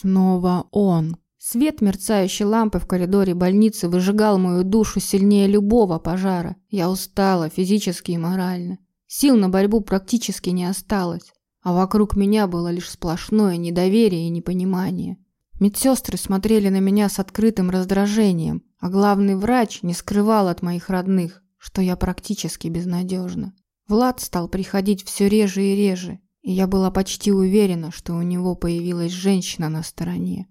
Снова он. Свет мерцающей лампы в коридоре больницы выжигал мою душу сильнее любого пожара. Я устала физически и морально. Сил на борьбу практически не осталось. А вокруг меня было лишь сплошное недоверие и непонимание. Медсестры смотрели на меня с открытым раздражением, а главный врач не скрывал от моих родных, что я практически безнадежна. Влад стал приходить все реже и реже, и я была почти уверена, что у него появилась женщина на стороне.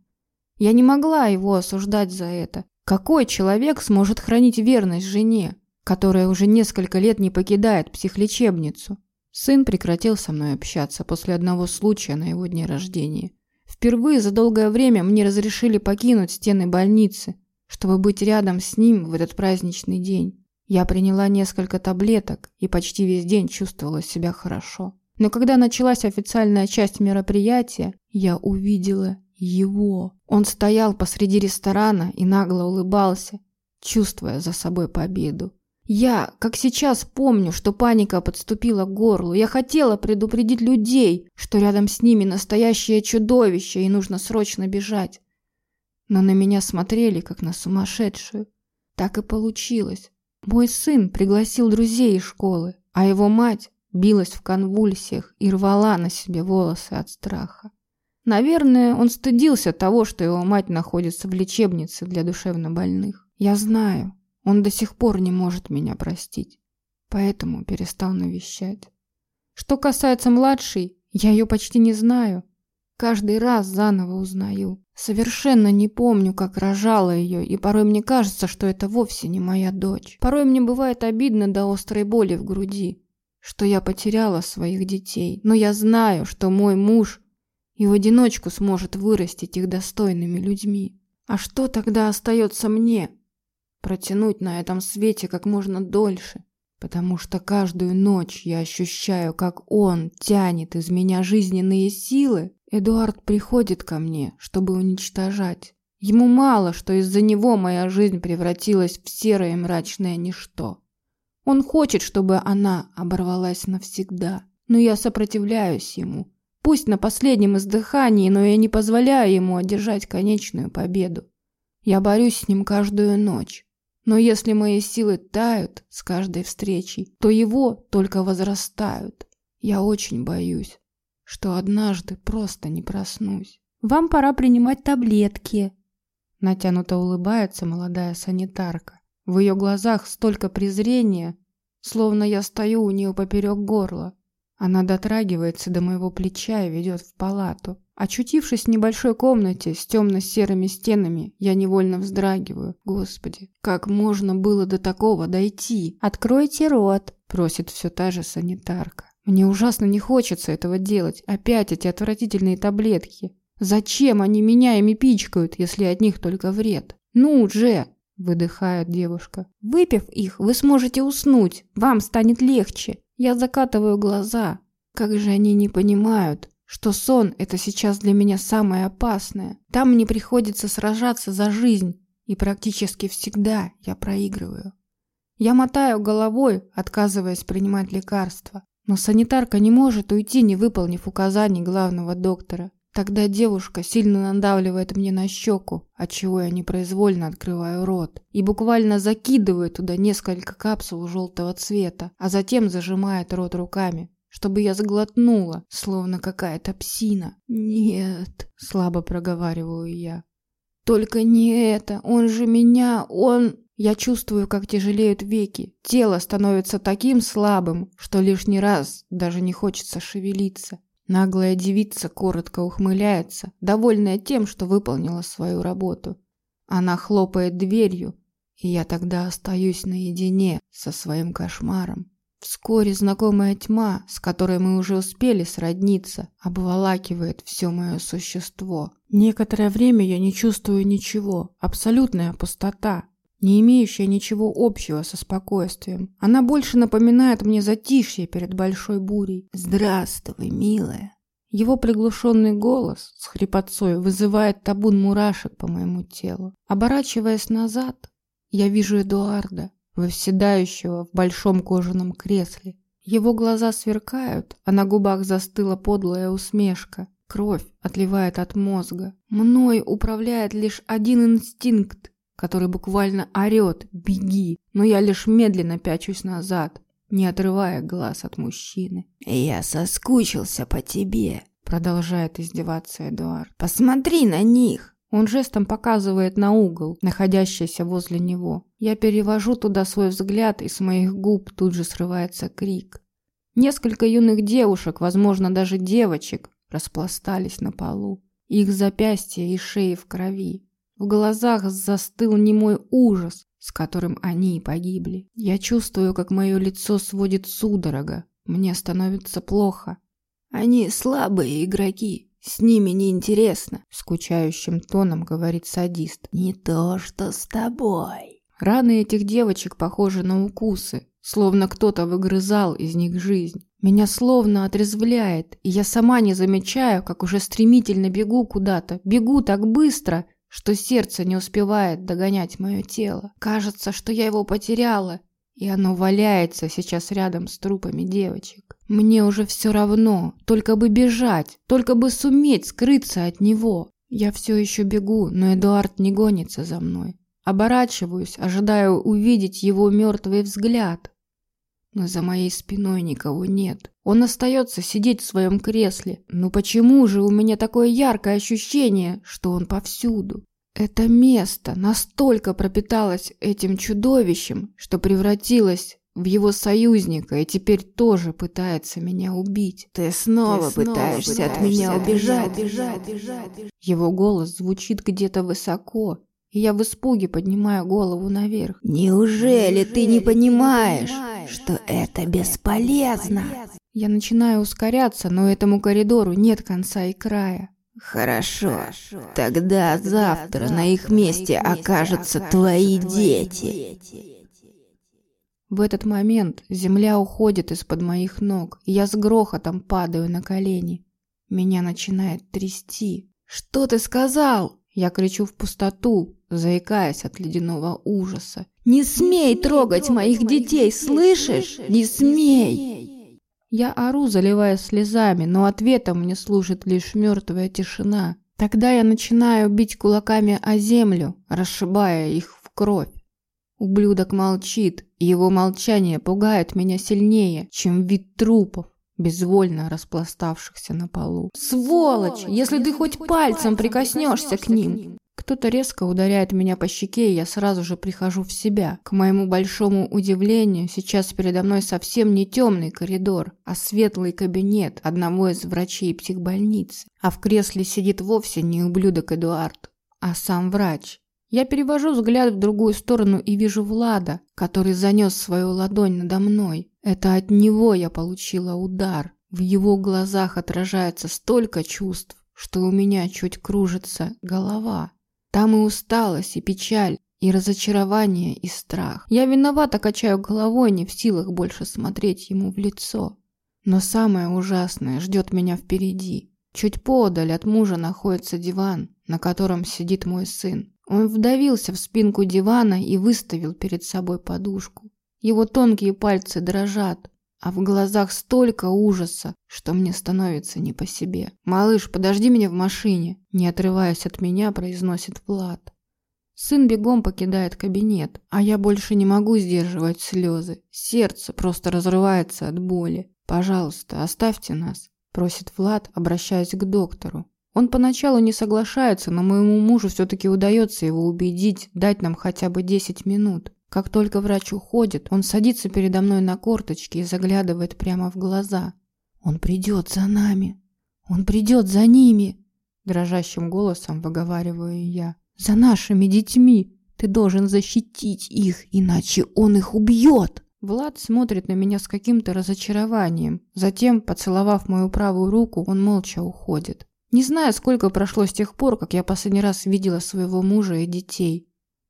Я не могла его осуждать за это. Какой человек сможет хранить верность жене, которая уже несколько лет не покидает психлечебницу? Сын прекратил со мной общаться после одного случая на его дне рождения. Впервые за долгое время мне разрешили покинуть стены больницы, чтобы быть рядом с ним в этот праздничный день. Я приняла несколько таблеток и почти весь день чувствовала себя хорошо. Но когда началась официальная часть мероприятия, я увидела его. Он стоял посреди ресторана и нагло улыбался, чувствуя за собой победу. Я, как сейчас, помню, что паника подступила к горлу. Я хотела предупредить людей, что рядом с ними настоящее чудовище и нужно срочно бежать. Но на меня смотрели, как на сумасшедшую. Так и получилось. Мой сын пригласил друзей из школы, а его мать билась в конвульсиях и рвала на себе волосы от страха. Наверное, он стыдился того, что его мать находится в лечебнице для душевнобольных. Я знаю, он до сих пор не может меня простить, поэтому перестал навещать. Что касается младшей, я ее почти не знаю. Каждый раз заново узнаю. Совершенно не помню, как рожала ее, и порой мне кажется, что это вовсе не моя дочь. Порой мне бывает обидно до острой боли в груди, что я потеряла своих детей. Но я знаю, что мой муж и в одиночку сможет вырастить их достойными людьми. А что тогда остается мне? Протянуть на этом свете как можно дольше, потому что каждую ночь я ощущаю, как он тянет из меня жизненные силы. Эдуард приходит ко мне, чтобы уничтожать. Ему мало, что из-за него моя жизнь превратилась в серое мрачное ничто. Он хочет, чтобы она оборвалась навсегда, но я сопротивляюсь ему, Пусть на последнем издыхании, но я не позволяю ему одержать конечную победу. Я борюсь с ним каждую ночь. Но если мои силы тают с каждой встречей, то его только возрастают. Я очень боюсь, что однажды просто не проснусь. Вам пора принимать таблетки. Натянуто улыбается молодая санитарка. В ее глазах столько презрения, словно я стою у нее поперек горла. Она дотрагивается до моего плеча и ведет в палату. Очутившись в небольшой комнате с темно-серыми стенами, я невольно вздрагиваю. Господи, как можно было до такого дойти? «Откройте рот», — просит все та же санитарка. Мне ужасно не хочется этого делать. Опять эти отвратительные таблетки. Зачем они меня ими пичкают, если от них только вред? Ну же! Выдыхает девушка. Выпив их, вы сможете уснуть. Вам станет легче. Я закатываю глаза. Как же они не понимают, что сон – это сейчас для меня самое опасное. Там мне приходится сражаться за жизнь, и практически всегда я проигрываю. Я мотаю головой, отказываясь принимать лекарства. Но санитарка не может уйти, не выполнив указаний главного доктора. Тогда девушка сильно надавливает мне на щеку, отчего я непроизвольно открываю рот, и буквально закидывает туда несколько капсул желтого цвета, а затем зажимает рот руками, чтобы я заглотнула, словно какая-то псина. «Нет», — слабо проговариваю я. «Только не это, он же меня, он...» Я чувствую, как тяжелеют веки. Тело становится таким слабым, что лишний раз даже не хочется шевелиться. Наглая девица коротко ухмыляется, довольная тем, что выполнила свою работу. Она хлопает дверью, и я тогда остаюсь наедине со своим кошмаром. Вскоре знакомая тьма, с которой мы уже успели сродниться, обволакивает все мое существо. Некоторое время я не чувствую ничего, абсолютная пустота не имеющая ничего общего со спокойствием. Она больше напоминает мне затишье перед большой бурей. «Здравствуй, милая!» Его приглушенный голос с хрипотцой вызывает табун мурашек по моему телу. Оборачиваясь назад, я вижу Эдуарда, восседающего в большом кожаном кресле. Его глаза сверкают, а на губах застыла подлая усмешка. Кровь отливает от мозга. Мной управляет лишь один инстинкт, который буквально орет «беги», но я лишь медленно пячусь назад, не отрывая глаз от мужчины. «Я соскучился по тебе», — продолжает издеваться Эдуард. «Посмотри на них!» Он жестом показывает на угол, находящийся возле него. Я перевожу туда свой взгляд, и с моих губ тут же срывается крик. Несколько юных девушек, возможно, даже девочек, распластались на полу. Их запястья и шеи в крови. В глазах застыл немой ужас, с которым они и погибли. Я чувствую, как мое лицо сводит судорога. Мне становится плохо. Они слабые игроки. С ними неинтересно, скучающим тоном говорит садист. Не то, что с тобой. Раны этих девочек похожи на укусы, словно кто-то выгрызал из них жизнь. Меня словно отрезвляет, и я сама не замечаю, как уже стремительно бегу куда-то. Бегу так быстро, что сердце не успевает догонять мое тело. Кажется, что я его потеряла, и оно валяется сейчас рядом с трупами девочек. Мне уже все равно, только бы бежать, только бы суметь скрыться от него. Я все еще бегу, но Эдуард не гонится за мной. Оборачиваюсь, ожидая увидеть его мертвый взгляд, но за моей спиной никого нет. Он остается сидеть в своем кресле. Но почему же у меня такое яркое ощущение, что он повсюду? Это место настолько пропиталось этим чудовищем, что превратилось в его союзника и теперь тоже пытается меня убить. Ты снова, Ты снова пытаешься, пытаешься от меня убежать. убежать. Его голос звучит где-то высоко, и я в испуге поднимаю голову наверх. Неужели, Неужели ты не понимаешь, понимаешь что это бесполезно? Я начинаю ускоряться, но этому коридору нет конца и края. Хорошо, Хорошо. тогда, тогда завтра, завтра на их месте, на их месте окажутся твои дети. В этот момент земля уходит из-под моих ног, и я с грохотом падаю на колени. Меня начинает трясти. «Что ты сказал?» Я кричу в пустоту, заикаясь от ледяного ужаса. «Не смей трогать моих детей, слышишь? Не смей!» Я ору, заливаясь слезами, но ответом мне служит лишь мертвая тишина. Тогда я начинаю бить кулаками о землю, расшибая их в кровь. Ублюдок молчит, и его молчание пугает меня сильнее, чем вид трупов, безвольно распластавшихся на полу. «Сволочь! Если ты хоть пальцем прикоснешься к ним, кто-то резко ударяет меня по щеке, и я сразу же прихожу в себя. К моему большому удивлению, сейчас передо мной совсем не темный коридор, а светлый кабинет одного из врачей психбольницы. А в кресле сидит вовсе не ублюдок Эдуард, а сам врач. Я перевожу взгляд в другую сторону и вижу Влада, который занес свою ладонь надо мной. Это от него я получила удар. В его глазах отражается столько чувств, что у меня чуть кружится голова. Там и усталость, и печаль, и разочарование, и страх. Я виновата качаю головой, не в силах больше смотреть ему в лицо. Но самое ужасное ждет меня впереди. Чуть подаль от мужа находится диван, на котором сидит мой сын. Он вдавился в спинку дивана и выставил перед собой подушку. Его тонкие пальцы дрожат, а в глазах столько ужаса, что мне становится не по себе. «Малыш, подожди меня в машине», – не отрываясь от меня, произносит Влад. Сын бегом покидает кабинет, а я больше не могу сдерживать слезы. Сердце просто разрывается от боли. «Пожалуйста, оставьте нас», – просит Влад, обращаясь к доктору. Он поначалу не соглашается, но моему мужу все-таки удается его убедить дать нам хотя бы 10 минут. Как только врач уходит, он садится передо мной на корточки и заглядывает прямо в глаза. «Он придет за нами! Он придет за ними!» Дрожащим голосом выговариваю я. «За нашими детьми! Ты должен защитить их, иначе он их убьет!» Влад смотрит на меня с каким-то разочарованием. Затем, поцеловав мою правую руку, он молча уходит. Не знаю, сколько прошло с тех пор, как я последний раз видела своего мужа и детей.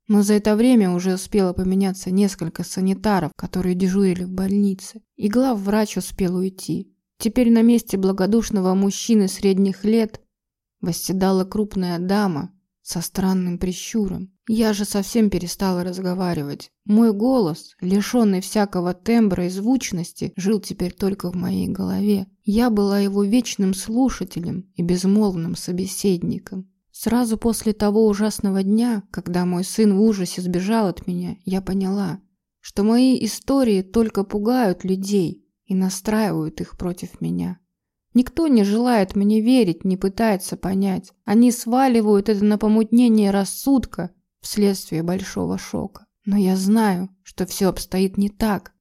Но за это время уже успело поменяться несколько санитаров, которые дежурили в больнице. И главврач успел уйти. Теперь на месте благодушного мужчины средних лет восседала крупная дама со странным прищуром. Я же совсем перестала разговаривать. Мой голос, лишенный всякого тембра и звучности, жил теперь только в моей голове. Я была его вечным слушателем и безмолвным собеседником. Сразу после того ужасного дня, когда мой сын в ужасе сбежал от меня, я поняла, что мои истории только пугают людей и настраивают их против меня. Никто не желает мне верить, не пытается понять. Они сваливают это на помутнение рассудка вследствие большого шока. Но я знаю, что все обстоит не так.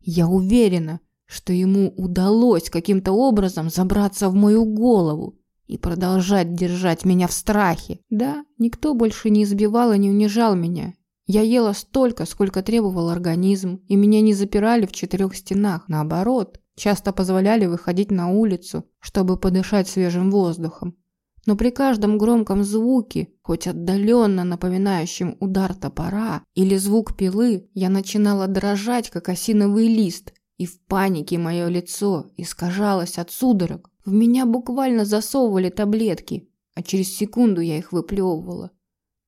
Я уверена, что ему удалось каким-то образом забраться в мою голову и продолжать держать меня в страхе. Да, никто больше не избивал и не унижал меня. Я ела столько, сколько требовал организм, и меня не запирали в четырех стенах. Наоборот, часто позволяли выходить на улицу, чтобы подышать свежим воздухом. Но при каждом громком звуке, хоть отдаленно напоминающем удар топора или звук пилы, я начинала дрожать, как осиновый лист, и в панике мое лицо искажалось от судорог. В меня буквально засовывали таблетки, а через секунду я их выплевывала.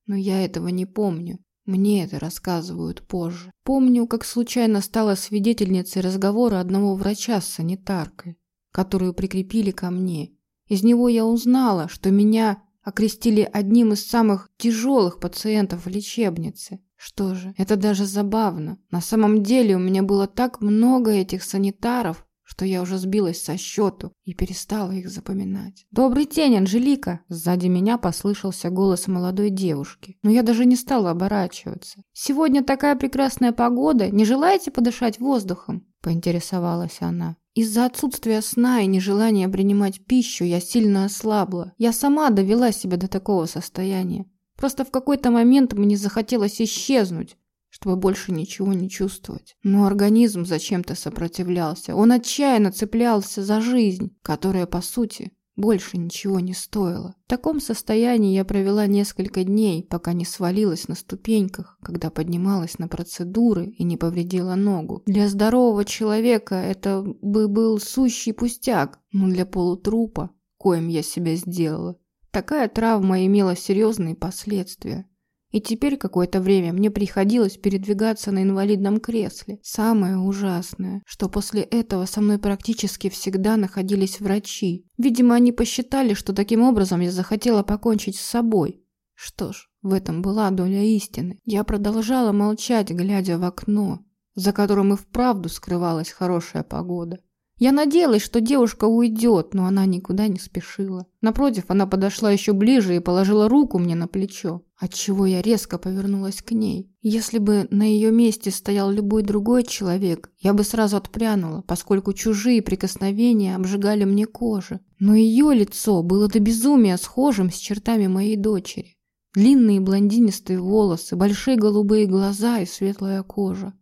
Но я этого не помню. Мне это рассказывают позже. Помню, как случайно стала свидетельницей разговора одного врача с санитаркой, которую прикрепили ко мне. Из него я узнала, что меня окрестили одним из самых тяжелых пациентов в лечебнице. Что же, это даже забавно. На самом деле у меня было так много этих санитаров, что я уже сбилась со счету и перестала их запоминать. «Добрый день, Анжелика!» Сзади меня послышался голос молодой девушки, но я даже не стала оборачиваться. «Сегодня такая прекрасная погода, не желаете подышать воздухом?» поинтересовалась она. Из-за отсутствия сна и нежелания принимать пищу я сильно ослабла. Я сама довела себя до такого состояния. Просто в какой-то момент мне захотелось исчезнуть, чтобы больше ничего не чувствовать. Но организм зачем-то сопротивлялся. Он отчаянно цеплялся за жизнь, которая, по сути, больше ничего не стоило. В таком состоянии я провела несколько дней, пока не свалилась на ступеньках, когда поднималась на процедуры и не повредила ногу. Для здорового человека это бы был сущий пустяк, но для полутрупа, коим я себя сделала, такая травма имела серьезные последствия. И теперь какое-то время мне приходилось передвигаться на инвалидном кресле. Самое ужасное, что после этого со мной практически всегда находились врачи. Видимо, они посчитали, что таким образом я захотела покончить с собой. Что ж, в этом была доля истины. Я продолжала молчать, глядя в окно, за которым и вправду скрывалась хорошая погода. Я надеялась, что девушка уйдет, но она никуда не спешила. Напротив, она подошла еще ближе и положила руку мне на плечо, отчего я резко повернулась к ней. Если бы на ее месте стоял любой другой человек, я бы сразу отпрянула, поскольку чужие прикосновения обжигали мне кожу. Но ее лицо было до безумия схожим с чертами моей дочери. Длинные блондинистые волосы, большие голубые глаза и светлая кожа.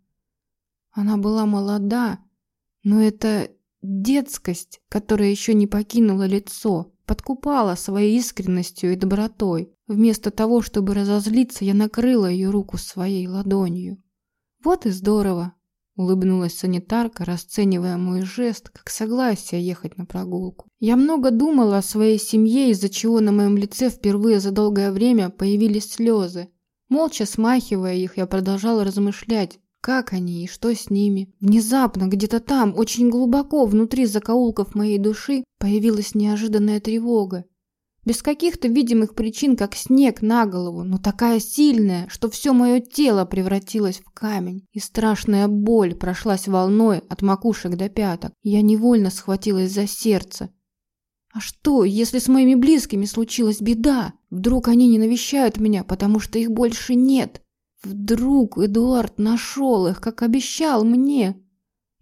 Она была молода, но это Детскость, которая еще не покинула лицо, подкупала своей искренностью и добротой. Вместо того, чтобы разозлиться, я накрыла ее руку своей ладонью. «Вот и здорово!» — улыбнулась санитарка, расценивая мой жест как согласие ехать на прогулку. Я много думала о своей семье, из-за чего на моем лице впервые за долгое время появились слезы. Молча смахивая их, я продолжала размышлять, как они и что с ними? Внезапно, где-то там, очень глубоко, внутри закоулков моей души, появилась неожиданная тревога. Без каких-то видимых причин, как снег на голову, но такая сильная, что все мое тело превратилось в камень, и страшная боль прошлась волной от макушек до пяток. Я невольно схватилась за сердце. А что, если с моими близкими случилась беда? Вдруг они не навещают меня, потому что их больше нет? Вдруг Эдуард нашел их, как обещал мне.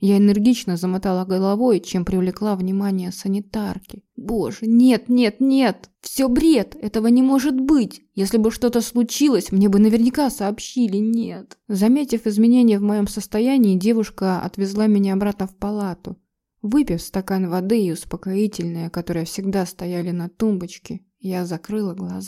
Я энергично замотала головой, чем привлекла внимание санитарки. Боже, нет, нет, нет, все бред, этого не может быть. Если бы что-то случилось, мне бы наверняка сообщили, нет. Заметив изменения в моем состоянии, девушка отвезла меня обратно в палату. Выпив стакан воды и успокоительное, которые всегда стояли на тумбочке, я закрыла глаза.